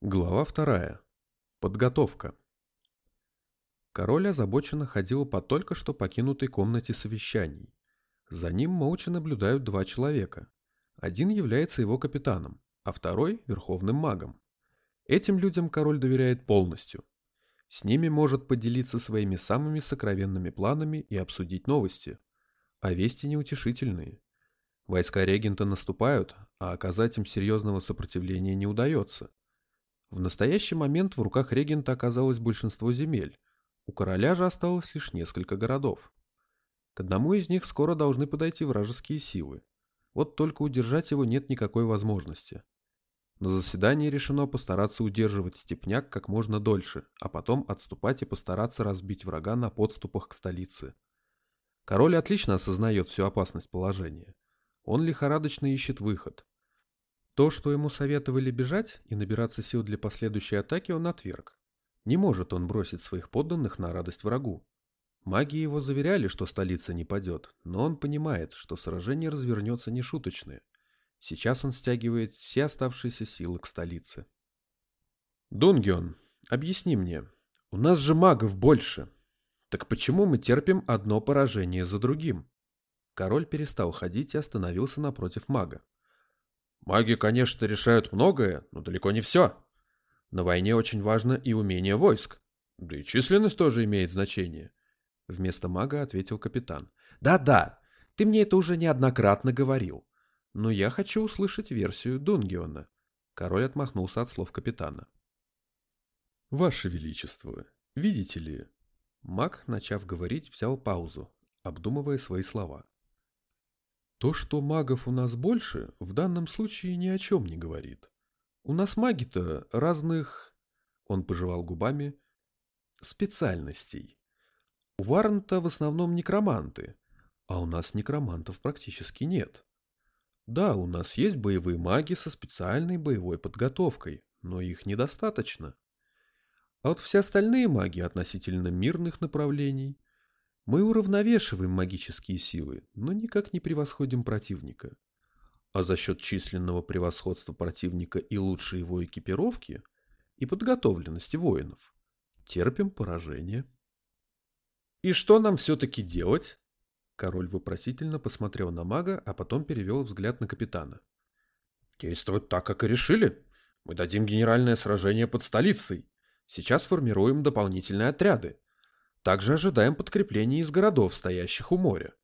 Глава вторая. Подготовка. Король озабоченно ходил по только что покинутой комнате совещаний. За ним молча наблюдают два человека. Один является его капитаном, а второй – верховным магом. Этим людям король доверяет полностью. С ними может поделиться своими самыми сокровенными планами и обсудить новости. А вести неутешительные. Войска регента наступают, а оказать им серьезного сопротивления не удается. В настоящий момент в руках регента оказалось большинство земель, у короля же осталось лишь несколько городов. К одному из них скоро должны подойти вражеские силы. Вот только удержать его нет никакой возможности. На заседании решено постараться удерживать степняк как можно дольше, а потом отступать и постараться разбить врага на подступах к столице. Король отлично осознает всю опасность положения. Он лихорадочно ищет выход. То, что ему советовали бежать и набираться сил для последующей атаки, он отверг. Не может он бросить своих подданных на радость врагу. Маги его заверяли, что столица не падет, но он понимает, что сражение развернется нешуточное. Сейчас он стягивает все оставшиеся силы к столице. «Дунгион, объясни мне, у нас же магов больше. Так почему мы терпим одно поражение за другим?» Король перестал ходить и остановился напротив мага. Маги, конечно, решают многое, но далеко не все. На войне очень важно и умение войск. Да и численность тоже имеет значение. Вместо мага ответил капитан. Да-да, ты мне это уже неоднократно говорил. Но я хочу услышать версию Дунгиона. Король отмахнулся от слов капитана. Ваше Величество, видите ли... Маг, начав говорить, взял паузу, обдумывая свои слова. То, что магов у нас больше, в данном случае ни о чем не говорит. У нас маги-то разных, он пожевал губами, специальностей. У Варнта в основном некроманты, а у нас некромантов практически нет. Да, у нас есть боевые маги со специальной боевой подготовкой, но их недостаточно. А вот все остальные маги относительно мирных направлений мы уравновешиваем магические силы, но никак не превосходим противника. А за счет численного превосходства противника и лучшей его экипировки и подготовленности воинов терпим поражение. «И что нам все-таки делать?» Король вопросительно посмотрел на мага, а потом перевел взгляд на капитана. «Действовать так, как и решили. Мы дадим генеральное сражение под столицей. Сейчас формируем дополнительные отряды. Также ожидаем подкрепления из городов, стоящих у моря.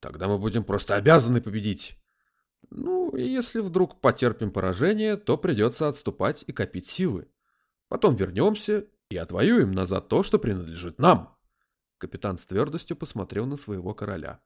Тогда мы будем просто обязаны победить. Ну, и если вдруг потерпим поражение, то придется отступать и копить силы. Потом вернемся и отвоюем назад то, что принадлежит нам. Капитан с твердостью посмотрел на своего короля.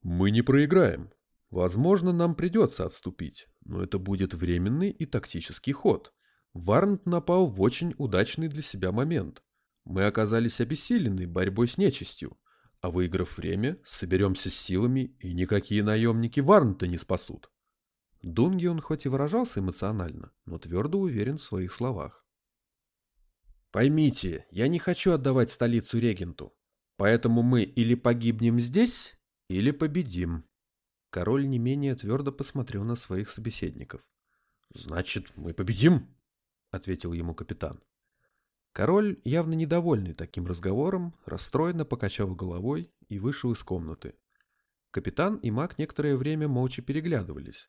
Мы не проиграем. Возможно, нам придется отступить, но это будет временный и тактический ход. Варнт напал в очень удачный для себя момент. Мы оказались обессилены борьбой с нечистью, а выиграв время, соберемся с силами, и никакие наемники Варнта не спасут. Дунги он хоть и выражался эмоционально, но твердо уверен в своих словах. Поймите, я не хочу отдавать столицу регенту, поэтому мы или погибнем здесь, или победим. Король не менее твердо посмотрел на своих собеседников. «Значит, мы победим?» — ответил ему капитан. Король, явно недовольный таким разговором, расстроенно покачал головой и вышел из комнаты. Капитан и маг некоторое время молча переглядывались,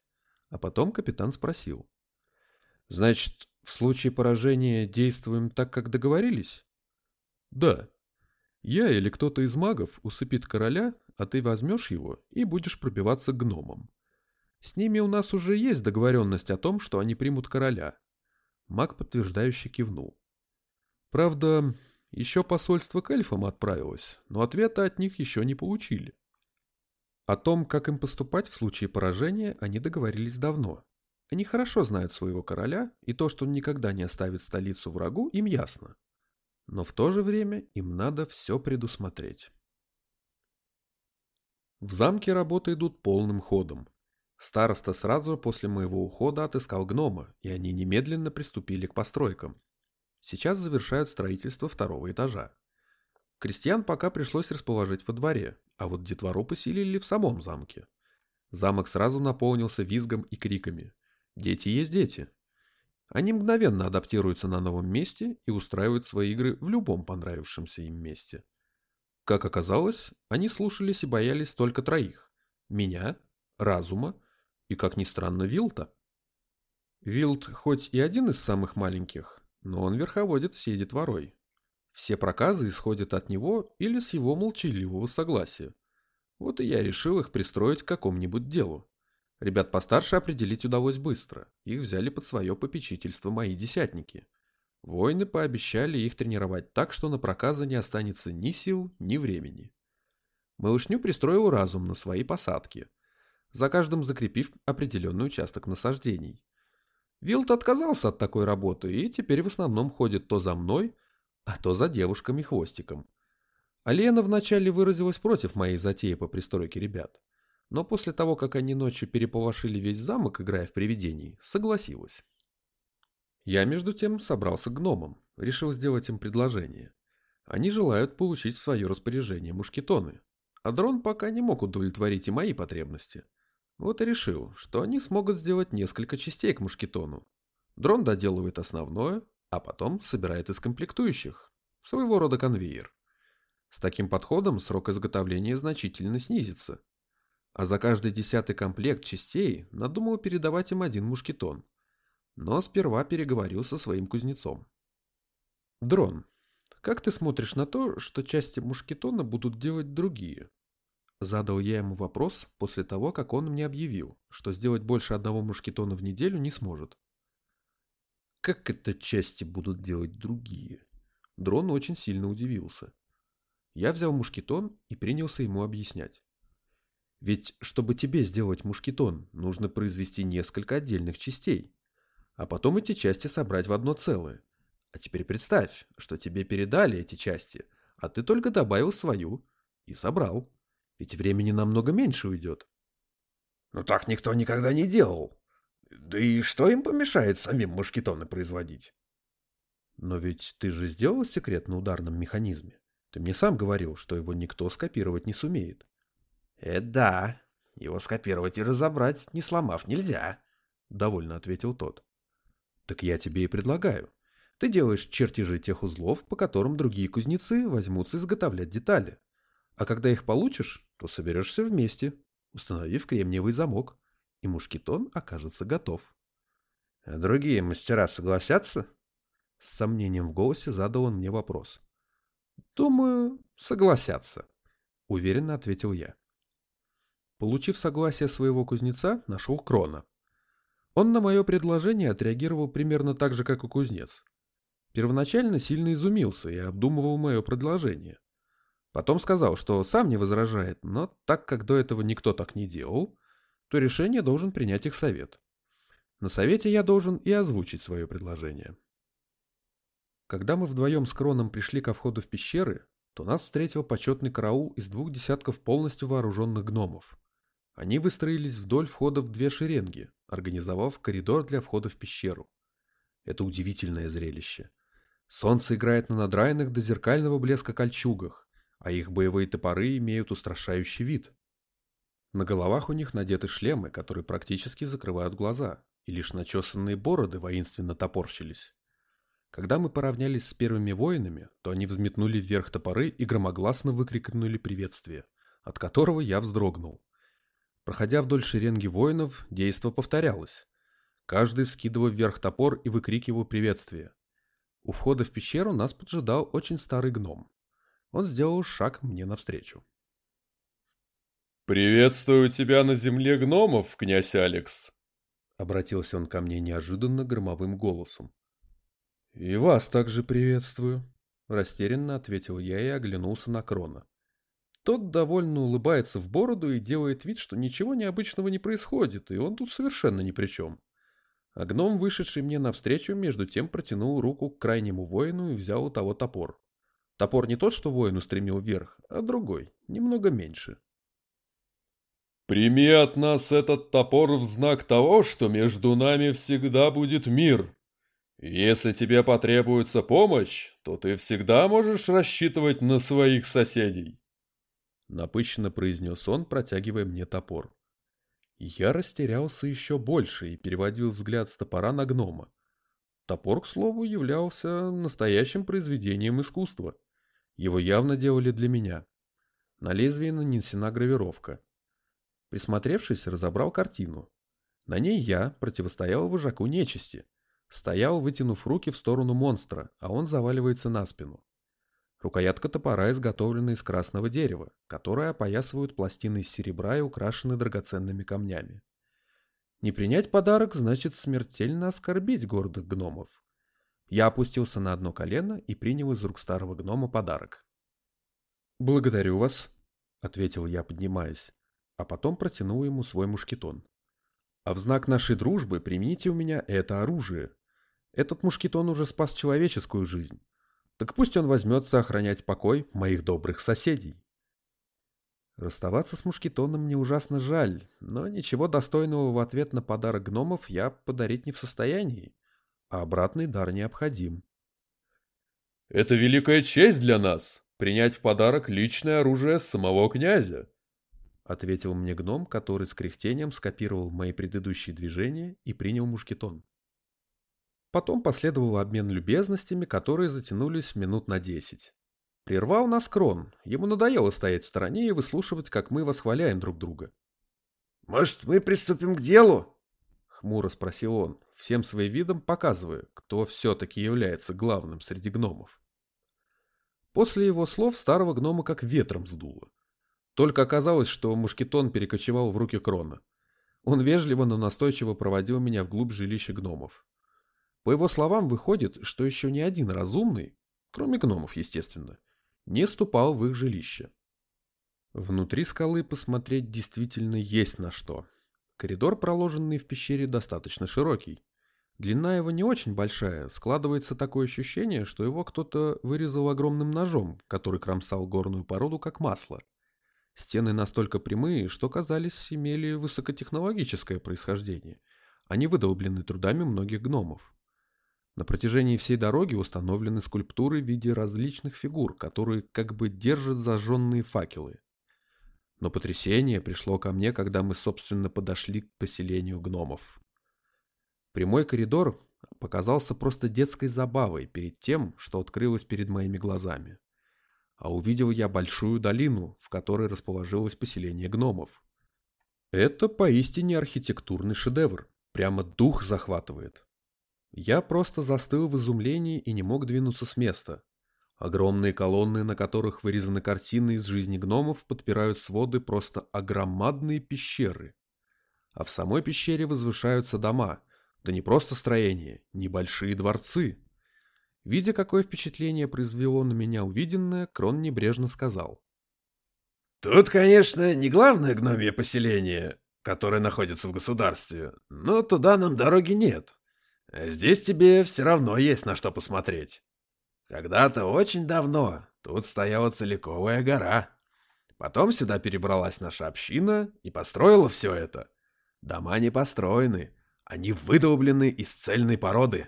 а потом капитан спросил. «Значит, в случае поражения действуем так, как договорились?» «Да. Я или кто-то из магов усыпит короля, а ты возьмешь его и будешь пробиваться к гномам. С ними у нас уже есть договоренность о том, что они примут короля». Маг подтверждающе кивнул. Правда, еще посольство к эльфам отправилось, но ответа от них еще не получили. О том, как им поступать в случае поражения, они договорились давно. Они хорошо знают своего короля, и то, что он никогда не оставит столицу врагу, им ясно. Но в то же время им надо все предусмотреть. В замке работы идут полным ходом. Староста сразу после моего ухода отыскал гнома, и они немедленно приступили к постройкам. Сейчас завершают строительство второго этажа. Крестьян пока пришлось расположить во дворе, а вот детвору поселили в самом замке. Замок сразу наполнился визгом и криками. Дети есть дети. Они мгновенно адаптируются на новом месте и устраивают свои игры в любом понравившемся им месте. Как оказалось, они слушались и боялись только троих. Меня, Разума и, как ни странно, Вилта. Вилт хоть и один из самых маленьких, но он верховодит всей детворой. Все проказы исходят от него или с его молчаливого согласия. Вот и я решил их пристроить к какому-нибудь делу. Ребят постарше определить удалось быстро. Их взяли под свое попечительство мои десятники. Воины пообещали их тренировать так, что на проказа не останется ни сил, ни времени. Малышню пристроил разум на свои посадки, за каждым закрепив определенный участок насаждений. Вилт отказался от такой работы и теперь в основном ходит то за мной, а то за девушками-хвостиком. Алена вначале выразилась против моей затеи по пристройке ребят, но после того, как они ночью переполошили весь замок, играя в привидений, согласилась. Я, между тем, собрался к гномам, решил сделать им предложение. Они желают получить в свое распоряжение мушкетоны, а дрон пока не мог удовлетворить и мои потребности. Вот и решил, что они смогут сделать несколько частей к мушкетону. Дрон доделывает основное, а потом собирает из комплектующих. Своего рода конвейер. С таким подходом срок изготовления значительно снизится. А за каждый десятый комплект частей надумал передавать им один мушкетон. Но сперва переговорил со своим кузнецом. «Дрон, как ты смотришь на то, что части мушкетона будут делать другие?» Задал я ему вопрос после того, как он мне объявил, что сделать больше одного мушкетона в неделю не сможет. Как это части будут делать другие? Дрон очень сильно удивился. Я взял мушкетон и принялся ему объяснять. Ведь, чтобы тебе сделать мушкетон, нужно произвести несколько отдельных частей, а потом эти части собрать в одно целое. А теперь представь, что тебе передали эти части, а ты только добавил свою и собрал. Ведь времени намного меньше уйдет. Но так никто никогда не делал. Да и что им помешает самим мушкетоны производить? Но ведь ты же сделал секрет на ударном механизме. Ты мне сам говорил, что его никто скопировать не сумеет. «Э, да. Его скопировать и разобрать, не сломав, нельзя», — довольно ответил тот. «Так я тебе и предлагаю. Ты делаешь чертежи тех узлов, по которым другие кузнецы возьмутся изготовлять детали. А когда их получишь, то соберешься вместе, установив кремниевый замок, и мушкетон окажется готов». «А другие мастера согласятся?» С сомнением в голосе задал он мне вопрос. «Думаю, согласятся», — уверенно ответил я. Получив согласие своего кузнеца, нашел Крона. Он на мое предложение отреагировал примерно так же, как и кузнец. Первоначально сильно изумился и обдумывал мое предложение. Потом сказал, что сам не возражает, но так как до этого никто так не делал, то решение должен принять их совет. На совете я должен и озвучить свое предложение. Когда мы вдвоем с Кроном пришли ко входу в пещеры, то нас встретил почетный караул из двух десятков полностью вооруженных гномов. Они выстроились вдоль входа в две шеренги, организовав коридор для входа в пещеру. Это удивительное зрелище. Солнце играет на надраенных до зеркального блеска кольчугах, а их боевые топоры имеют устрашающий вид. На головах у них надеты шлемы, которые практически закрывают глаза, и лишь начесанные бороды воинственно топорщились. Когда мы поравнялись с первыми воинами, то они взметнули вверх топоры и громогласно выкрикнули приветствие, от которого я вздрогнул. Проходя вдоль шеренги воинов, действо повторялось. Каждый вскидывал вверх топор и выкрикивал приветствие. У входа в пещеру нас поджидал очень старый гном. Он сделал шаг мне навстречу. «Приветствую тебя на земле гномов, князь Алекс!» Обратился он ко мне неожиданно громовым голосом. «И вас также приветствую», — растерянно ответил я и оглянулся на Крона. Тот довольно улыбается в бороду и делает вид, что ничего необычного не происходит, и он тут совершенно ни при чем. А гном, вышедший мне навстречу, между тем протянул руку к крайнему воину и взял у того топор. Топор не тот, что воин устремил вверх, а другой, немного меньше. «Прими от нас этот топор в знак того, что между нами всегда будет мир. Если тебе потребуется помощь, то ты всегда можешь рассчитывать на своих соседей». Напыщенно произнес он, протягивая мне топор. Я растерялся еще больше и переводил взгляд с топора на гнома. Топор, к слову, являлся настоящим произведением искусства. Его явно делали для меня. На лезвии нанесена гравировка. Присмотревшись, разобрал картину. На ней я противостоял вожаку нечисти. Стоял, вытянув руки в сторону монстра, а он заваливается на спину. Рукоятка топора изготовлена из красного дерева, которое опоясывают пластины из серебра и украшены драгоценными камнями. Не принять подарок значит смертельно оскорбить гордых гномов. Я опустился на одно колено и принял из рук старого гнома подарок. «Благодарю вас», — ответил я, поднимаясь, а потом протянул ему свой мушкетон. «А в знак нашей дружбы примите у меня это оружие. Этот мушкетон уже спас человеческую жизнь. Так пусть он возьмется охранять покой моих добрых соседей». Расставаться с мушкетоном мне ужасно жаль, но ничего достойного в ответ на подарок гномов я подарить не в состоянии, а обратный дар необходим. «Это великая честь для нас — принять в подарок личное оружие самого князя», — ответил мне гном, который с кряхтением скопировал мои предыдущие движения и принял мушкетон. Потом последовал обмен любезностями, которые затянулись минут на десять. Прервал нас Крон. Ему надоело стоять в стороне и выслушивать, как мы восхваляем друг друга. «Может, мы приступим к делу?» — хмуро спросил он, всем своим видом показывая, кто все-таки является главным среди гномов. После его слов старого гнома как ветром сдуло. Только оказалось, что мушкетон перекочевал в руки Крона. Он вежливо, но настойчиво проводил меня вглубь жилища гномов. По его словам, выходит, что еще ни один разумный, кроме гномов, естественно, не ступал в их жилище. Внутри скалы посмотреть действительно есть на что. Коридор, проложенный в пещере, достаточно широкий. Длина его не очень большая, складывается такое ощущение, что его кто-то вырезал огромным ножом, который кромсал горную породу как масло. Стены настолько прямые, что, казались, имели высокотехнологическое происхождение. Они выдолблены трудами многих гномов. На протяжении всей дороги установлены скульптуры в виде различных фигур, которые как бы держат зажженные факелы. Но потрясение пришло ко мне, когда мы, собственно, подошли к поселению гномов. Прямой коридор показался просто детской забавой перед тем, что открылось перед моими глазами. А увидел я большую долину, в которой расположилось поселение гномов. Это поистине архитектурный шедевр, прямо дух захватывает. Я просто застыл в изумлении и не мог двинуться с места. Огромные колонны, на которых вырезаны картины из жизни гномов, подпирают своды просто огромадные пещеры. А в самой пещере возвышаются дома, да не просто строения, небольшие дворцы. Видя, какое впечатление произвело на меня увиденное, Крон небрежно сказал. «Тут, конечно, не главное гномье поселение, которое находится в государстве, но туда нам дороги нет. Здесь тебе все равно есть на что посмотреть. Когда-то очень давно тут стояла целиковая гора. Потом сюда перебралась наша община и построила все это. Дома не построены, они выдолблены из цельной породы.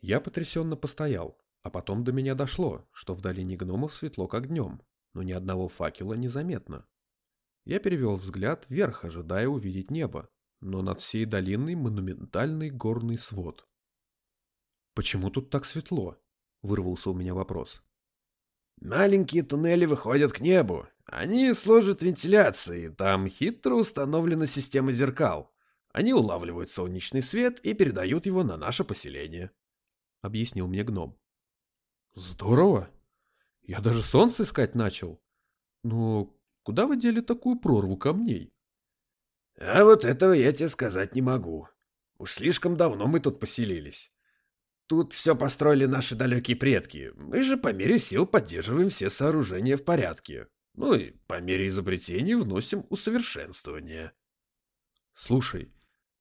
Я потрясенно постоял, а потом до меня дошло, что в долине гномов светло как днем, но ни одного факела незаметно. Я перевел взгляд вверх, ожидая увидеть небо, но над всей долиной монументальный горный свод. «Почему тут так светло?» — вырвался у меня вопрос. «Маленькие туннели выходят к небу. Они служат вентиляцией, там хитро установлена система зеркал. Они улавливают солнечный свет и передают его на наше поселение», — объяснил мне гном. «Здорово! Я даже солнце искать начал. Но куда вы дели такую прорву камней?» А вот этого я тебе сказать не могу. Уж слишком давно мы тут поселились. Тут все построили наши далекие предки. Мы же по мере сил поддерживаем все сооружения в порядке. Ну и по мере изобретений вносим усовершенствование. Слушай,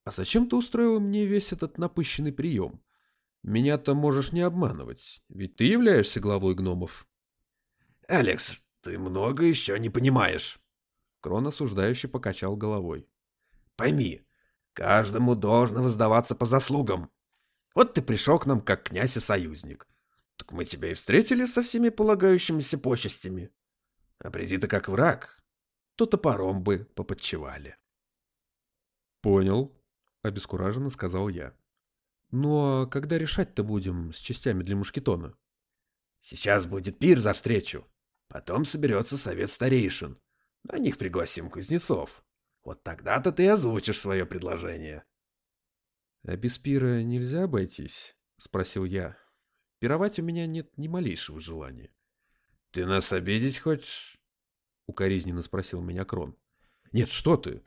а зачем ты устроила мне весь этот напыщенный прием? Меня-то можешь не обманывать, ведь ты являешься главой гномов. Алекс, ты много еще не понимаешь. Крон осуждающе покачал головой. Пойми, каждому должно воздаваться по заслугам. Вот ты пришел к нам как князь и союзник. Так мы тебя и встретили со всеми полагающимися почестями. А приди ты как враг, то топором бы поподчевали. Понял, обескураженно сказал я. Ну а когда решать-то будем с частями для мушкетона? Сейчас будет пир за встречу. Потом соберется совет старейшин. На них пригласим кузнецов. Вот тогда-то ты озвучишь свое предложение. — А без пира нельзя обойтись? — спросил я. Пировать у меня нет ни малейшего желания. — Ты нас обидеть хочешь? — укоризненно спросил меня Крон. — Нет, что ты.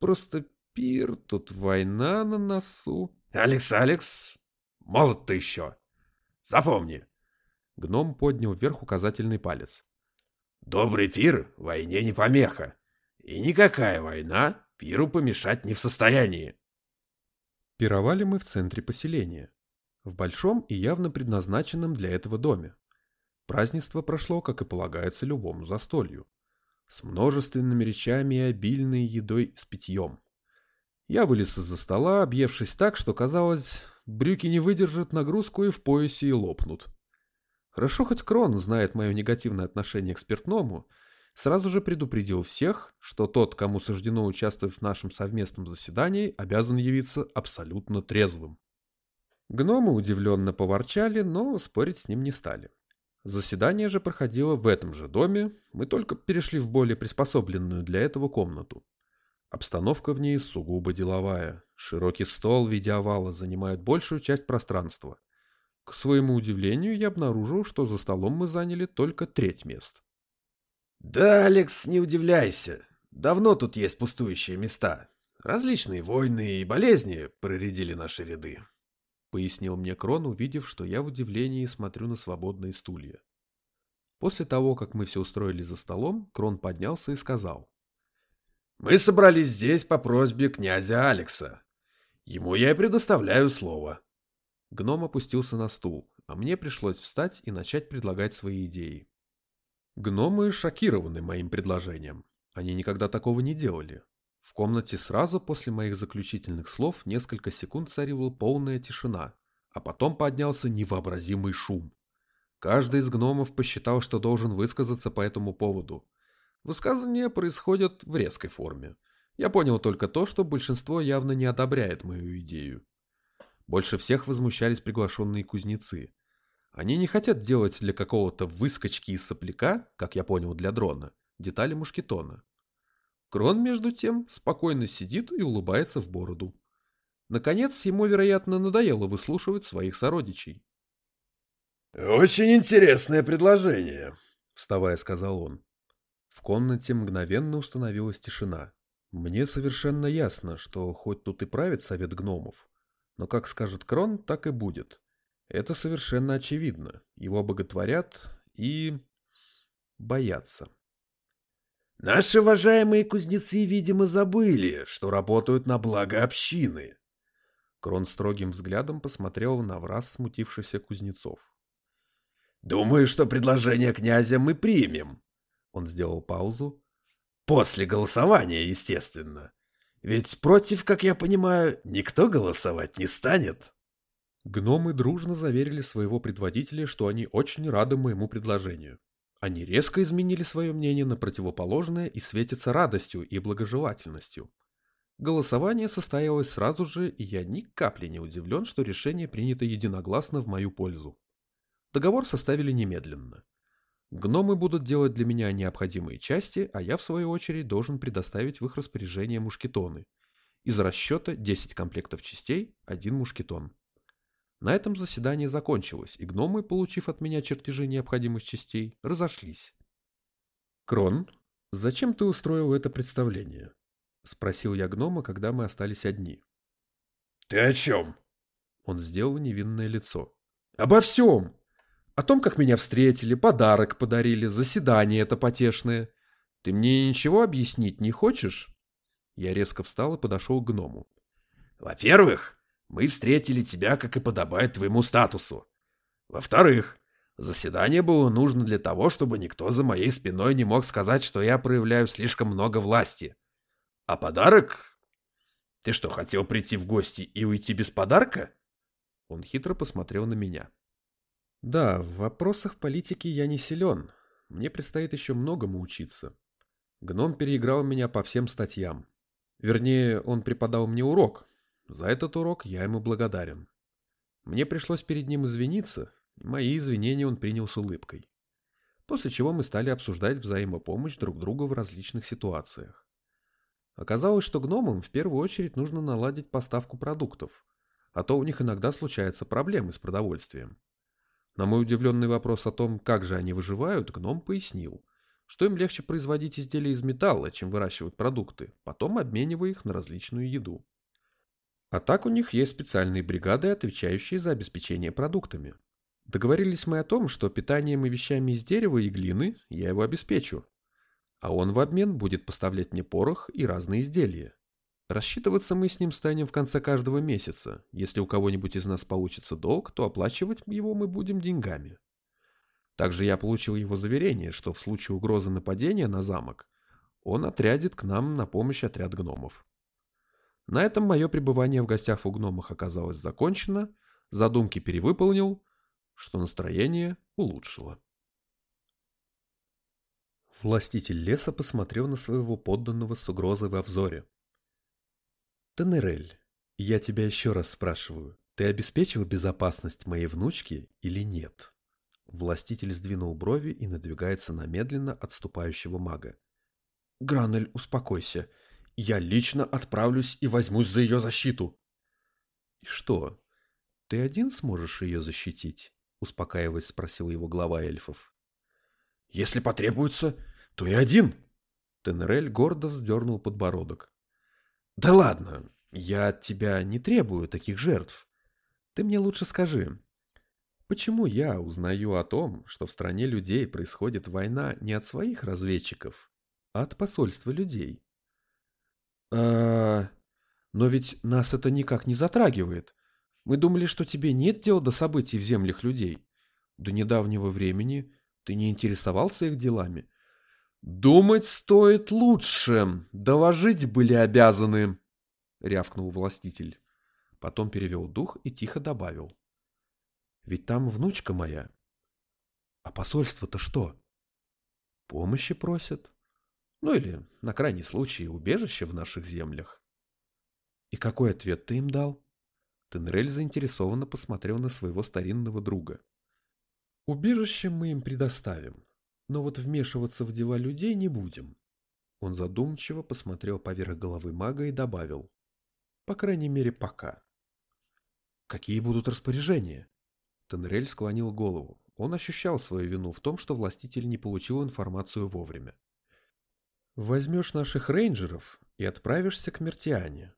Просто пир, тут война на носу. — Алекс, Алекс, молод ты еще. Запомни. Гном поднял вверх указательный палец. Добрый пир войне не помеха. И никакая война пиру помешать не в состоянии. Пировали мы в центре поселения, в большом и явно предназначенном для этого доме. Празднество прошло, как и полагается любому застолью, с множественными речами и обильной едой с питьем. Я вылез из-за стола, объевшись так, что казалось, брюки не выдержат нагрузку и в поясе и лопнут. Хорошо хоть Крон знает мое негативное отношение к спиртному, сразу же предупредил всех, что тот, кому суждено участвовать в нашем совместном заседании, обязан явиться абсолютно трезвым. Гномы удивленно поворчали, но спорить с ним не стали. Заседание же проходило в этом же доме, мы только перешли в более приспособленную для этого комнату. Обстановка в ней сугубо деловая. Широкий стол в виде овала занимает большую часть пространства. К своему удивлению, я обнаружил, что за столом мы заняли только треть мест. Да, Алекс, не удивляйся. Давно тут есть пустующие места. Различные войны и болезни проредили наши ряды. Пояснил мне Крон, увидев, что я в удивлении смотрю на свободные стулья. После того, как мы все устроили за столом, Крон поднялся и сказал. «Мы собрались здесь по просьбе князя Алекса. Ему я и предоставляю слово. Гном опустился на стул, а мне пришлось встать и начать предлагать свои идеи. Гномы шокированы моим предложением. Они никогда такого не делали. В комнате сразу после моих заключительных слов несколько секунд царила полная тишина, а потом поднялся невообразимый шум. Каждый из гномов посчитал, что должен высказаться по этому поводу. Высказывания происходят в резкой форме. Я понял только то, что большинство явно не одобряет мою идею. Больше всех возмущались приглашенные кузнецы. Они не хотят делать для какого-то выскочки из сопляка, как я понял, для дрона, детали мушкетона. Крон, между тем, спокойно сидит и улыбается в бороду. Наконец, ему, вероятно, надоело выслушивать своих сородичей. «Очень интересное предложение», — вставая, сказал он. В комнате мгновенно установилась тишина. Мне совершенно ясно, что хоть тут и правит совет гномов, но как скажет Крон, так и будет. Это совершенно очевидно. Его боготворят и... боятся. Наши уважаемые кузнецы, видимо, забыли, что работают на благо общины. Крон строгим взглядом посмотрел на враз смутившихся кузнецов. Думаю, что предложение князя мы примем. Он сделал паузу. После голосования, естественно. Ведь против, как я понимаю, никто голосовать не станет. Гномы дружно заверили своего предводителя, что они очень рады моему предложению. Они резко изменили свое мнение на противоположное и светятся радостью и благожелательностью. Голосование состоялось сразу же, и я ни капли не удивлен, что решение принято единогласно в мою пользу. Договор составили немедленно. Гномы будут делать для меня необходимые части, а я, в свою очередь, должен предоставить в их распоряжение мушкетоны. Из расчета 10 комплектов частей, один мушкетон. На этом заседание закончилось, и гномы, получив от меня чертежи необходимых частей, разошлись. «Крон, зачем ты устроил это представление?» — спросил я гнома, когда мы остались одни. «Ты о чем?» Он сделал невинное лицо. «Обо всем! О том, как меня встретили, подарок подарили, заседание это потешное. Ты мне ничего объяснить не хочешь?» Я резко встал и подошел к гному. «Во-первых, мы встретили тебя, как и подобает твоему статусу. Во-вторых, заседание было нужно для того, чтобы никто за моей спиной не мог сказать, что я проявляю слишком много власти. А подарок... Ты что, хотел прийти в гости и уйти без подарка?» Он хитро посмотрел на меня. Да, в вопросах политики я не силен. Мне предстоит еще многому учиться. Гном переиграл меня по всем статьям. Вернее, он преподал мне урок. За этот урок я ему благодарен. Мне пришлось перед ним извиниться, и мои извинения он принял с улыбкой. После чего мы стали обсуждать взаимопомощь друг другу в различных ситуациях. Оказалось, что гномам в первую очередь нужно наладить поставку продуктов, а то у них иногда случаются проблемы с продовольствием. На мой удивленный вопрос о том, как же они выживают, гном пояснил, что им легче производить изделия из металла, чем выращивать продукты, потом обменивая их на различную еду. А так у них есть специальные бригады, отвечающие за обеспечение продуктами. Договорились мы о том, что питанием и вещами из дерева и глины я его обеспечу, а он в обмен будет поставлять мне порох и разные изделия. Рассчитываться мы с ним станем в конце каждого месяца. Если у кого-нибудь из нас получится долг, то оплачивать его мы будем деньгами. Также я получил его заверение, что в случае угрозы нападения на замок он отрядит к нам на помощь отряд гномов. На этом мое пребывание в гостях у гномах оказалось закончено, задумки перевыполнил, что настроение улучшило. Властитель леса посмотрел на своего подданного с угрозой во взоре. «Тенерель, я тебя еще раз спрашиваю, ты обеспечил безопасность моей внучки или нет?» Властитель сдвинул брови и надвигается на медленно отступающего мага. «Гранель, успокойся. Я лично отправлюсь и возьмусь за ее защиту». «И что, ты один сможешь ее защитить?» Успокаиваясь, спросил его глава эльфов. «Если потребуется, то и один!» Тенрель гордо вздернул подбородок. «Да ладно, я от тебя не требую таких жертв. Ты мне лучше скажи, почему я узнаю о том, что в стране людей происходит война не от своих разведчиков, а от посольства людей?» «А... но ведь нас это никак не затрагивает. Мы думали, что тебе нет дела до событий в землях людей. До недавнего времени ты не интересовался их делами. «Думать стоит лучше. Доложить были обязаны», — рявкнул властитель. Потом перевел дух и тихо добавил. «Ведь там внучка моя. А посольство-то что? Помощи просят? Ну или, на крайний случай, убежище в наших землях?» «И какой ответ ты им дал?» Тенрель заинтересованно посмотрел на своего старинного друга. «Убежище мы им предоставим, но вот вмешиваться в дела людей не будем. Он задумчиво посмотрел поверх головы мага и добавил. По крайней мере, пока. Какие будут распоряжения? Тенрель склонил голову. Он ощущал свою вину в том, что властитель не получил информацию вовремя. Возьмешь наших рейнджеров и отправишься к Мертиане.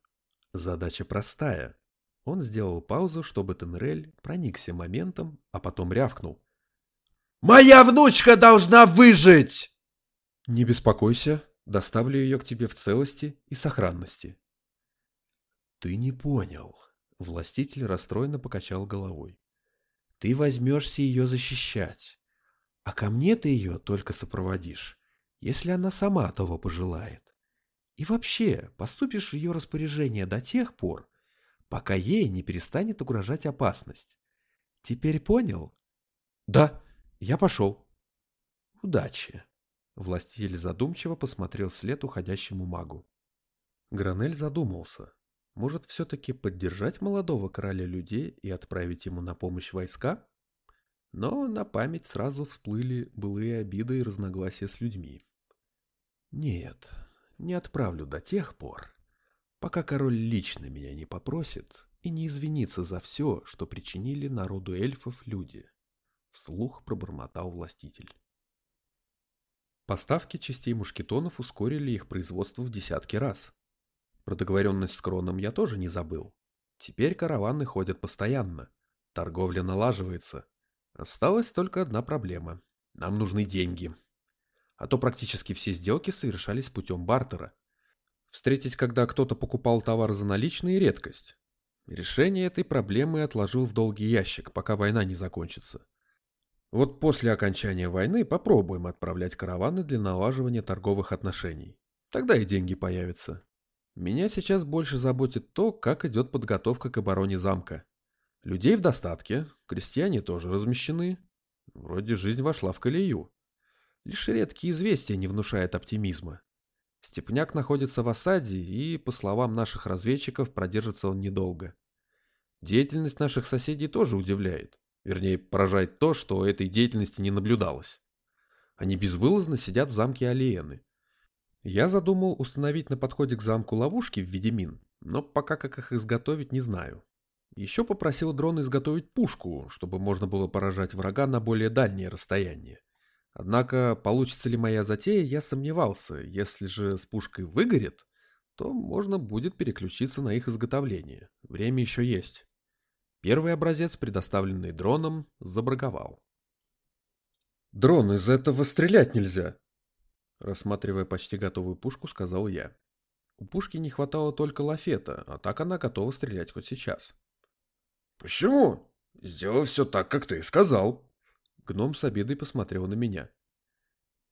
Задача простая. Он сделал паузу, чтобы Тенрель проникся моментом, а потом рявкнул. Моя внучка должна выжить!» «Не беспокойся, доставлю ее к тебе в целости и сохранности». «Ты не понял», — властитель расстроенно покачал головой. «Ты возьмешься ее защищать, а ко мне ты ее только сопроводишь, если она сама того пожелает. И вообще поступишь в ее распоряжение до тех пор, пока ей не перестанет угрожать опасность. Теперь понял?» «Да», я пошел. Удачи. Властитель задумчиво посмотрел вслед уходящему магу. Гранель задумался. Может, все-таки поддержать молодого короля людей и отправить ему на помощь войска? Но на память сразу всплыли былые обиды и разногласия с людьми. Нет, не отправлю до тех пор, пока король лично меня не попросит и не извинится за все, что причинили народу эльфов люди вслух пробормотал властитель. Поставки частей мушкетонов ускорили их производство в десятки раз. Про договоренность с Кроном я тоже не забыл. Теперь караваны ходят постоянно. Торговля налаживается. Осталась только одна проблема. Нам нужны деньги. А то практически все сделки совершались путем бартера. Встретить, когда кто-то покупал товар за наличные – редкость. Решение этой проблемы отложил в долгий ящик, пока война не закончится. Вот после окончания войны попробуем отправлять караваны для налаживания торговых отношений. Тогда и деньги появятся. Меня сейчас больше заботит то, как идет подготовка к обороне замка. Людей в достатке, крестьяне тоже размещены. Вроде жизнь вошла в колею. Лишь редкие известия не внушают оптимизма. Степняк находится в осаде, и, по словам наших разведчиков, продержится он недолго. Деятельность наших соседей тоже удивляет. Вернее, поражает то, что этой деятельности не наблюдалось. Они безвылазно сидят в замке Алиены. Я задумал установить на подходе к замку ловушки в виде мин, но пока как их изготовить не знаю. Еще попросил дрона изготовить пушку, чтобы можно было поражать врага на более дальнее расстояние. Однако, получится ли моя затея, я сомневался. Если же с пушкой выгорит, то можно будет переключиться на их изготовление. Время еще есть. Первый образец, предоставленный дроном, забраговал. «Дрон, из этого стрелять нельзя!» Рассматривая почти готовую пушку, сказал я. У пушки не хватало только лафета, а так она готова стрелять хоть сейчас. «Почему? Сделал все так, как ты сказал». Гном с обидой посмотрел на меня.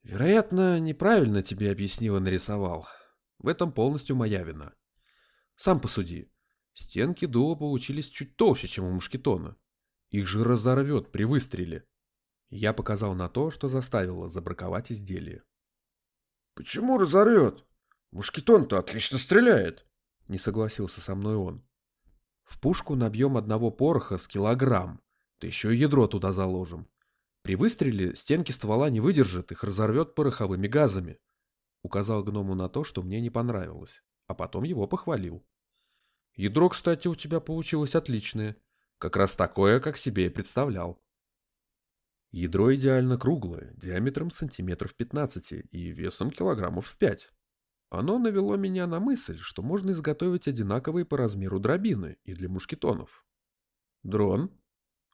«Вероятно, неправильно тебе объяснил и нарисовал. В этом полностью моя вина. Сам посуди. Стенки дула получились чуть толще, чем у мушкетона. Их же разорвет при выстреле. Я показал на то, что заставило забраковать изделие. «Почему разорвет? Мушкетон-то отлично стреляет!» Не согласился со мной он. В пушку набьем одного пороха с килограмм, да еще и ядро туда заложим. При выстреле стенки ствола не выдержат, их разорвет пороховыми газами. Указал гному на то, что мне не понравилось, а потом его похвалил. Ядро, кстати, у тебя получилось отличное. Как раз такое, как себе и представлял. Ядро идеально круглое, диаметром сантиметров 15 и весом килограммов в 5. Оно навело меня на мысль, что можно изготовить одинаковые по размеру дробины и для мушкетонов. Дрон,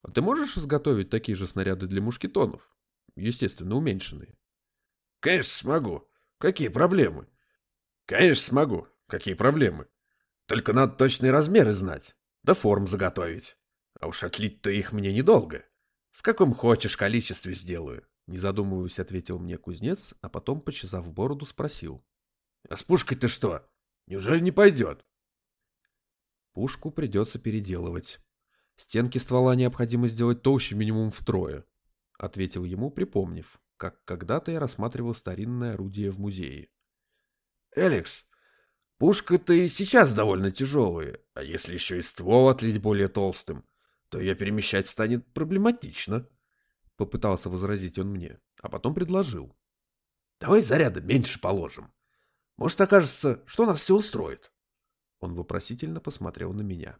а ты можешь изготовить такие же снаряды для мушкетонов? Естественно, уменьшенные. Конечно, смогу. Какие проблемы? Конечно, смогу. Какие проблемы? Только надо точные размеры знать, да форм заготовить. А уж отлить-то их мне недолго. В каком хочешь количестве сделаю. Не задумываясь, ответил мне кузнец, а потом, почесав бороду, спросил. А с пушкой-то что? Неужели не пойдет? Пушку придется переделывать. Стенки ствола необходимо сделать толще минимум втрое, ответил ему, припомнив, как когда-то я рассматривал старинное орудие в музее. Эликс, Пушка-то и сейчас довольно тяжелая, а если еще и ствол отлить более толстым, то ее перемещать станет проблематично. Попытался возразить он мне, а потом предложил. Давай заряда меньше положим. Может, окажется, что нас все устроит. Он вопросительно посмотрел на меня.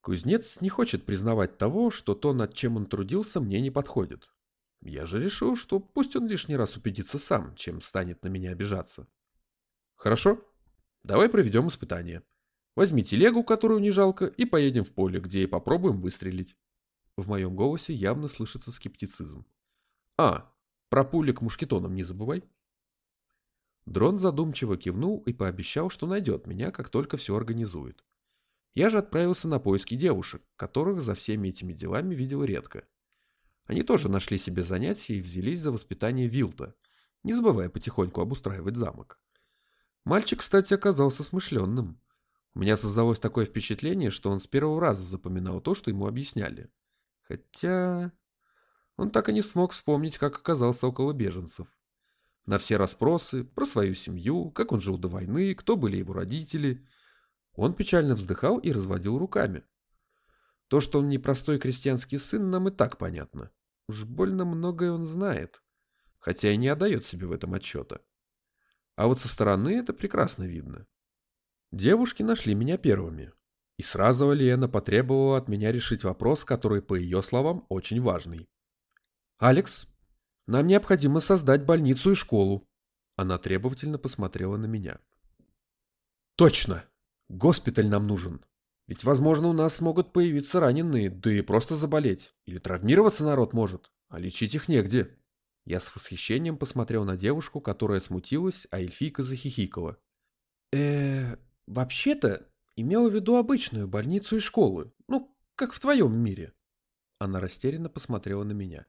Кузнец не хочет признавать того, что то, над чем он трудился, мне не подходит. Я же решил, что пусть он лишний раз убедится сам, чем станет на меня обижаться. Хорошо, Давай проведем испытание. Возьми телегу, которую не жалко, и поедем в поле, где и попробуем выстрелить. В моем голосе явно слышится скептицизм. А, про пули к мушкетонам не забывай. Дрон задумчиво кивнул и пообещал, что найдет меня, как только все организует. Я же отправился на поиски девушек, которых за всеми этими делами видел редко. Они тоже нашли себе занятия и взялись за воспитание Вилта, не забывая потихоньку обустраивать замок. Мальчик, кстати, оказался смышленным. У меня создалось такое впечатление, что он с первого раза запоминал то, что ему объясняли. Хотя... Он так и не смог вспомнить, как оказался около беженцев. На все расспросы про свою семью, как он жил до войны, кто были его родители. Он печально вздыхал и разводил руками. То, что он непростой крестьянский сын, нам и так понятно. Уж больно многое он знает, хотя и не отдает себе в этом отчета. А вот со стороны это прекрасно видно. Девушки нашли меня первыми. И сразу Алиена потребовала от меня решить вопрос, который, по ее словам, очень важный. «Алекс, нам необходимо создать больницу и школу». Она требовательно посмотрела на меня. «Точно! Госпиталь нам нужен. Ведь, возможно, у нас могут появиться раненые, да и просто заболеть. Или травмироваться народ может, а лечить их негде». Я с восхищением посмотрел на девушку, которая смутилась, а эльфийка захихикала. э вообще-то имела в виду обычную больницу и школу. Ну, как в твоем мире. Она растерянно посмотрела на меня.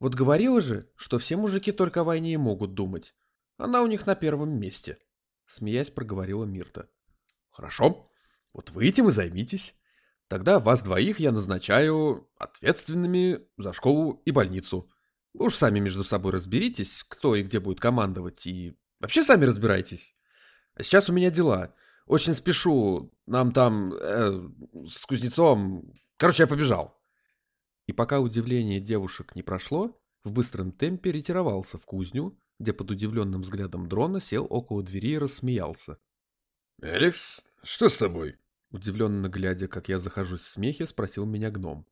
Вот говорила же, что все мужики только о войне и могут думать. Она у них на первом месте. Смеясь, проговорила Мирта. Хорошо, вот вы этим и займитесь. Тогда вас двоих я назначаю ответственными за школу и больницу. Уж сами между собой разберитесь, кто и где будет командовать, и вообще сами разбирайтесь. А сейчас у меня дела. Очень спешу. Нам там э, с кузнецом... Короче, я побежал. И пока удивление девушек не прошло, в быстром темпе ретировался в кузню, где под удивленным взглядом дрона сел около двери и рассмеялся. «Алекс, что с тобой?» Удивленно глядя, как я захожусь в смехе, спросил меня гном.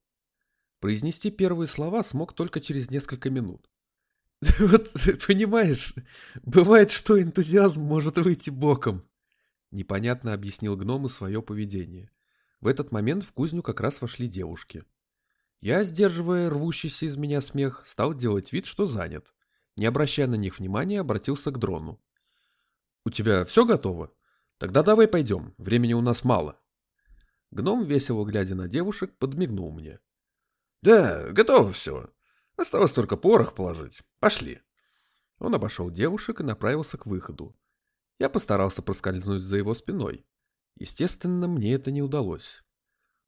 Произнести первые слова смог только через несколько минут. «Вот, понимаешь, бывает, что энтузиазм может выйти боком», — непонятно объяснил гному свое поведение. В этот момент в кузню как раз вошли девушки. Я, сдерживая рвущийся из меня смех, стал делать вид, что занят. Не обращая на них внимания, обратился к дрону. «У тебя все готово? Тогда давай пойдем, времени у нас мало». Гном, весело глядя на девушек, подмигнул мне. «Да, готово все. Осталось только порох положить. Пошли». Он обошел девушек и направился к выходу. Я постарался проскользнуть за его спиной. Естественно, мне это не удалось.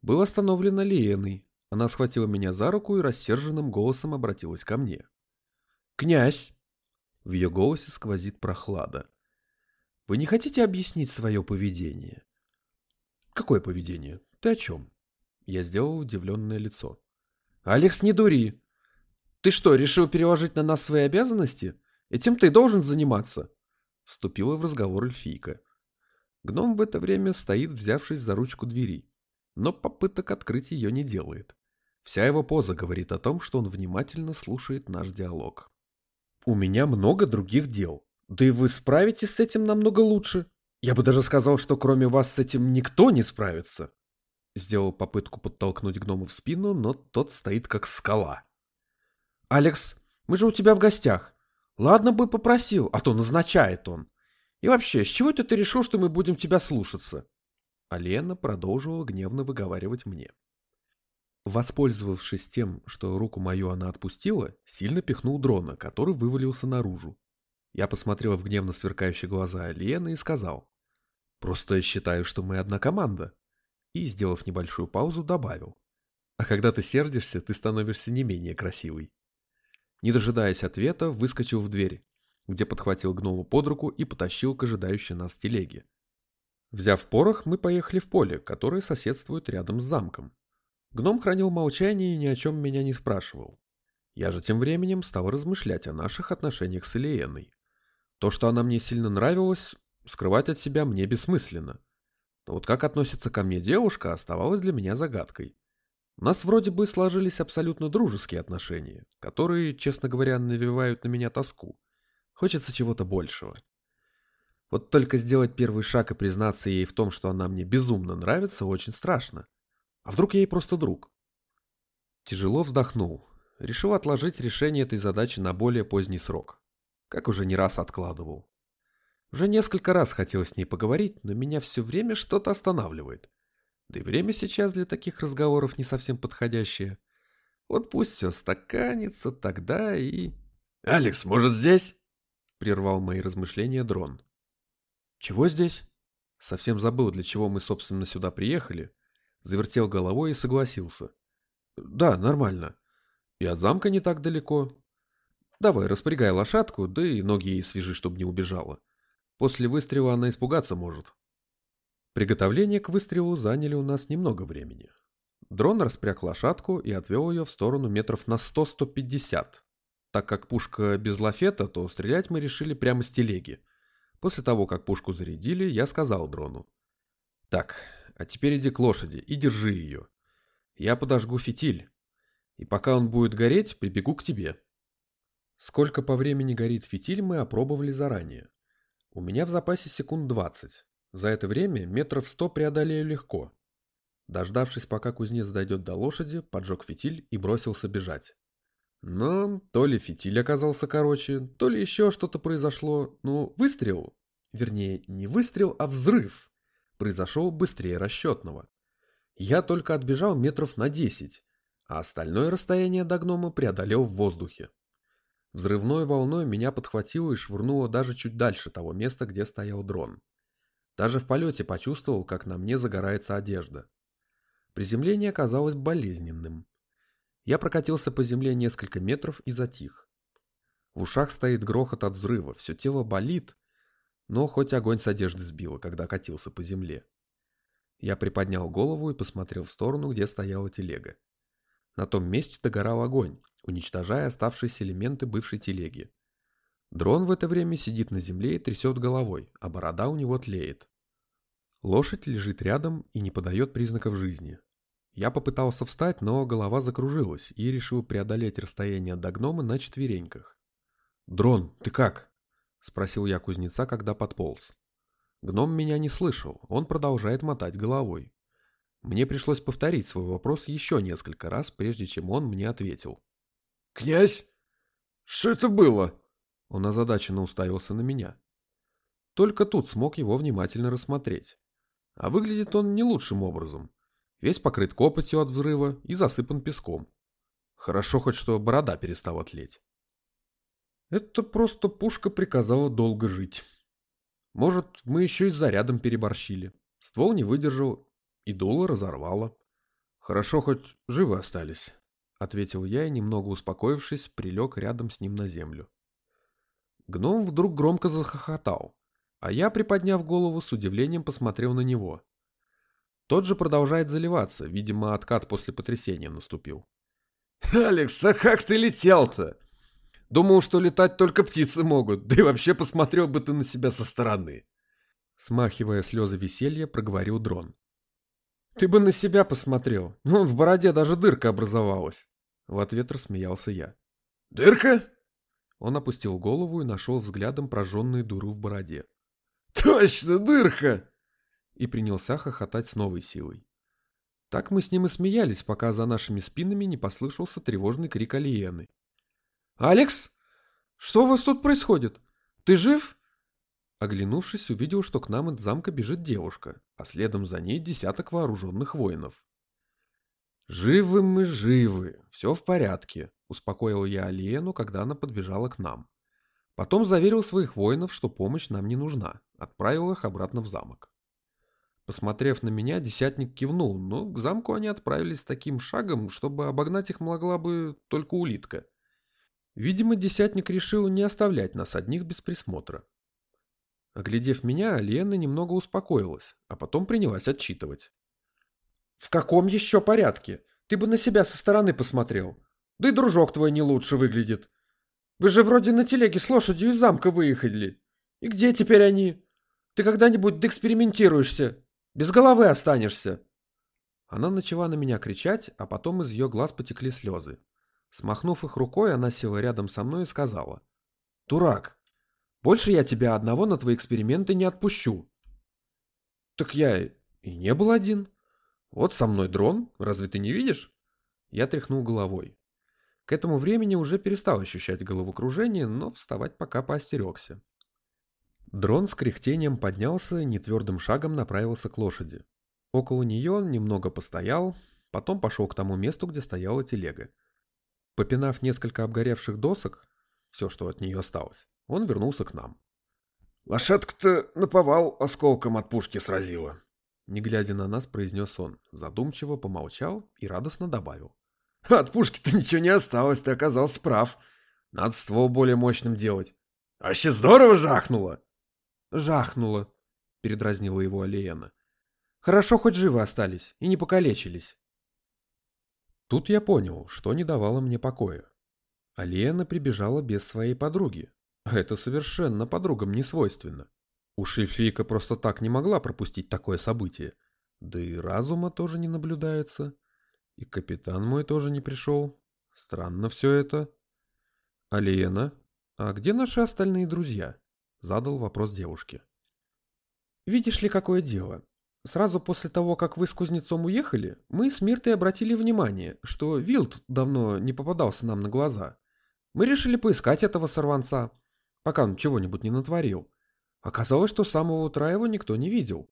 Был остановлен Лиеной. Она схватила меня за руку и рассерженным голосом обратилась ко мне. «Князь!» В ее голосе сквозит прохлада. «Вы не хотите объяснить свое поведение?» «Какое поведение? Ты о чем?» Я сделал удивленное лицо. «Алекс, не дури! Ты что, решил переложить на нас свои обязанности? Этим ты должен заниматься!» Вступила в разговор эльфийка. Гном в это время стоит, взявшись за ручку двери, но попыток открыть ее не делает. Вся его поза говорит о том, что он внимательно слушает наш диалог. «У меня много других дел. Да и вы справитесь с этим намного лучше. Я бы даже сказал, что кроме вас с этим никто не справится. Сделал попытку подтолкнуть гнома в спину, но тот стоит как скала. «Алекс, мы же у тебя в гостях. Ладно бы попросил, а то назначает он. И вообще, с чего это ты решил, что мы будем тебя слушаться?» А Лена продолжила гневно выговаривать мне. Воспользовавшись тем, что руку мою она отпустила, сильно пихнул дрона, который вывалился наружу. Я посмотрел в гневно сверкающие глаза Лены и сказал. «Просто считаю, что мы одна команда и, сделав небольшую паузу, добавил. «А когда ты сердишься, ты становишься не менее красивой». Не дожидаясь ответа, выскочил в дверь, где подхватил гнома под руку и потащил к ожидающей нас телеге. Взяв порох, мы поехали в поле, которое соседствует рядом с замком. Гном хранил молчание и ни о чем меня не спрашивал. Я же тем временем стал размышлять о наших отношениях с Элиеной. То, что она мне сильно нравилась, скрывать от себя мне бессмысленно. Но вот как относится ко мне девушка, оставалось для меня загадкой. У нас вроде бы сложились абсолютно дружеские отношения, которые, честно говоря, навевают на меня тоску. Хочется чего-то большего. Вот только сделать первый шаг и признаться ей в том, что она мне безумно нравится, очень страшно. А вдруг я ей просто друг? Тяжело вздохнул. Решил отложить решение этой задачи на более поздний срок. Как уже не раз откладывал. Уже несколько раз хотел с ней поговорить, но меня все время что-то останавливает. Да и время сейчас для таких разговоров не совсем подходящее. Вот пусть все стаканится тогда и... «Алекс, может, здесь?» — прервал мои размышления дрон. «Чего здесь?» Совсем забыл, для чего мы, собственно, сюда приехали. Завертел головой и согласился. «Да, нормально. И от замка не так далеко. Давай, распрягай лошадку, да и ноги ей свяжи, чтобы не убежала. После выстрела она испугаться может. Приготовления к выстрелу заняли у нас немного времени. Дрон распряг лошадку и отвел ее в сторону метров на 100-150. Так как пушка без лафета, то стрелять мы решили прямо с телеги. После того, как пушку зарядили, я сказал дрону. «Так, а теперь иди к лошади и держи ее. Я подожгу фитиль. И пока он будет гореть, прибегу к тебе». Сколько по времени горит фитиль, мы опробовали заранее. У меня в запасе секунд двадцать. За это время метров сто преодолею легко. Дождавшись, пока кузнец дойдет до лошади, поджег фитиль и бросился бежать. Но то ли фитиль оказался короче, то ли еще что-то произошло. Ну, выстрел, вернее, не выстрел, а взрыв, произошел быстрее расчетного. Я только отбежал метров на десять, а остальное расстояние до гнома преодолел в воздухе. Взрывной волной меня подхватило и швырнуло даже чуть дальше того места, где стоял дрон. Даже в полете почувствовал, как на мне загорается одежда. Приземление оказалось болезненным. Я прокатился по земле несколько метров и затих. В ушах стоит грохот от взрыва, все тело болит, Но хоть огонь с одежды сбило, когда катился по земле. Я приподнял голову и посмотрел в сторону, где стояла телега. На том месте догорал огонь, уничтожая оставшиеся элементы бывшей телеги. Дрон в это время сидит на земле и трясет головой, а борода у него тлеет. Лошадь лежит рядом и не подает признаков жизни. Я попытался встать, но голова закружилась и решил преодолеть расстояние до гнома на четвереньках. «Дрон, ты как?» — спросил я кузнеца, когда подполз. Гном меня не слышал, он продолжает мотать головой. Мне пришлось повторить свой вопрос еще несколько раз, прежде чем он мне ответил. «Князь? Что это было?» Он озадаченно уставился на меня. Только тут смог его внимательно рассмотреть. А выглядит он не лучшим образом. Весь покрыт копотью от взрыва и засыпан песком. Хорошо хоть, что борода перестала тлеть. Это просто пушка приказала долго жить. Может, мы еще и с зарядом переборщили. Ствол не выдержал, и дуло разорвало. Хорошо, хоть живы остались, — ответил я и, немного успокоившись, прилег рядом с ним на землю. Гном вдруг громко захохотал, а я, приподняв голову, с удивлением посмотрел на него. Тот же продолжает заливаться, видимо, откат после потрясения наступил. «Алекс, а как ты летел-то?» Думал, что летать только птицы могут, да и вообще посмотрел бы ты на себя со стороны. Смахивая слезы веселья, проговорил дрон. Ты бы на себя посмотрел. Вон в бороде даже дырка образовалась. В ответ рассмеялся я. Дырка? Он опустил голову и нашел взглядом прожженные дуры в бороде. Точно, дырка! И принялся хохотать с новой силой. Так мы с ним и смеялись, пока за нашими спинами не послышался тревожный крик Алиены. «Алекс? Что у вас тут происходит? Ты жив?» Оглянувшись, увидел, что к нам из замка бежит девушка, а следом за ней десяток вооруженных воинов. «Живы мы, живы, все в порядке», — успокоил я Алиену, когда она подбежала к нам. Потом заверил своих воинов, что помощь нам не нужна, отправил их обратно в замок. Посмотрев на меня, десятник кивнул, но к замку они отправились таким шагом, чтобы обогнать их могла бы только улитка. Видимо, десятник решил не оставлять нас одних без присмотра. Оглядев меня, Лена немного успокоилась, а потом принялась отчитывать. «В каком еще порядке? Ты бы на себя со стороны посмотрел. Да и дружок твой не лучше выглядит. Вы же вроде на телеге с лошадью из замка выехали. И где теперь они? Ты когда-нибудь доэкспериментируешься? Без головы останешься!» Она начала на меня кричать, а потом из ее глаз потекли слезы. Смахнув их рукой, она села рядом со мной и сказала. «Дурак, больше я тебя одного на твои эксперименты не отпущу». «Так я и не был один. Вот со мной дрон, разве ты не видишь?» Я тряхнул головой. К этому времени уже перестал ощущать головокружение, но вставать пока поостерегся. Дрон с кряхтением поднялся и нетвердым шагом направился к лошади. Около нее он немного постоял, потом пошел к тому месту, где стояла телега. Попинав несколько обгоревших досок, все, что от нее осталось, он вернулся к нам. «Лошадка-то наповал осколком от пушки сразила», — не глядя на нас, произнес он, задумчиво помолчал и радостно добавил. «От пушки-то ничего не осталось, ты оказался прав. Надо ствол более мощным делать. Вообще здорово жахнуло!» «Жахнуло», — передразнила его Алиена. «Хорошо, хоть живы остались и не покалечились». Тут я понял, что не давало мне покоя. Алена прибежала без своей подруги. Это совершенно подругам не свойственно. Уж эльфийка просто так не могла пропустить такое событие. Да и разума тоже не наблюдается. И капитан мой тоже не пришел. Странно все это. Алена, а где наши остальные друзья? Задал вопрос девушке. Видишь ли, какое дело? Сразу после того, как вы с кузнецом уехали, мы с Миртой обратили внимание, что Вилд давно не попадался нам на глаза. Мы решили поискать этого сорванца, пока он чего-нибудь не натворил. Оказалось, что с самого утра его никто не видел.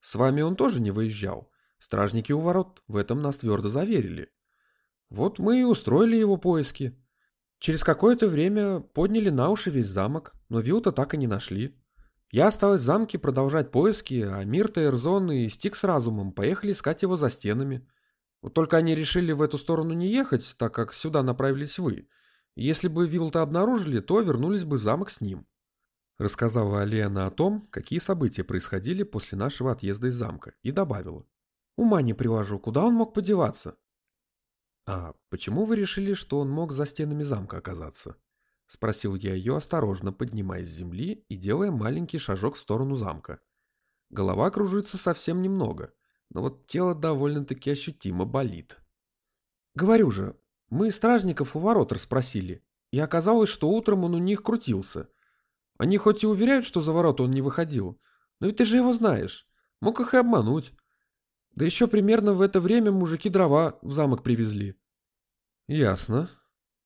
С вами он тоже не выезжал. Стражники у ворот в этом нас твердо заверили. Вот мы и устроили его поиски. Через какое-то время подняли на уши весь замок, но Вилта так и не нашли. Я осталась в замке продолжать поиски, а Мирта, Эрзон и Стик с разумом поехали искать его за стенами. Вот только они решили в эту сторону не ехать, так как сюда направились вы. Если бы Вилта обнаружили, то вернулись бы замок с ним. Рассказала Алена о том, какие события происходили после нашего отъезда из замка, и добавила. Ума не приложу, куда он мог подеваться? А почему вы решили, что он мог за стенами замка оказаться? Спросил я ее осторожно, поднимаясь с земли и делая маленький шажок в сторону замка. Голова кружится совсем немного, но вот тело довольно-таки ощутимо болит. Говорю же, мы стражников у ворот расспросили, и оказалось, что утром он у них крутился. Они хоть и уверяют, что за ворота он не выходил, но ведь ты же его знаешь. Мог их и обмануть. Да еще примерно в это время мужики дрова в замок привезли. Ясно.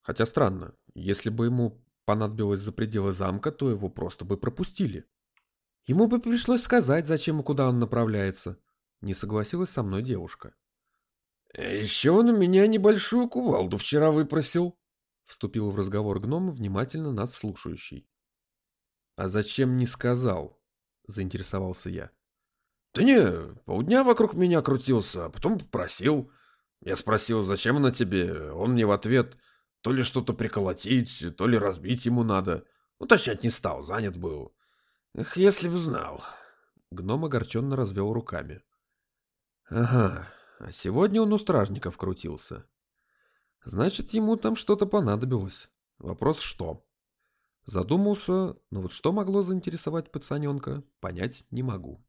Хотя странно. Если бы ему понадобилось за пределы замка, то его просто бы пропустили. Ему бы пришлось сказать, зачем и куда он направляется. Не согласилась со мной девушка. «Еще он у меня небольшую кувалду вчера выпросил», — вступил в разговор гном, внимательно нас слушающий. «А зачем не сказал?» — заинтересовался я. Да не, полдня вокруг меня крутился, а потом попросил. Я спросил, зачем она тебе? Он мне в ответ, то ли что-то приколотить, то ли разбить ему надо. Точнее, не стал, занят был. Эх, если б знал. Гном огорченно развел руками. Ага, а сегодня он у стражников крутился. Значит, ему там что-то понадобилось. Вопрос что? Задумался, но вот что могло заинтересовать пацаненка, понять не могу.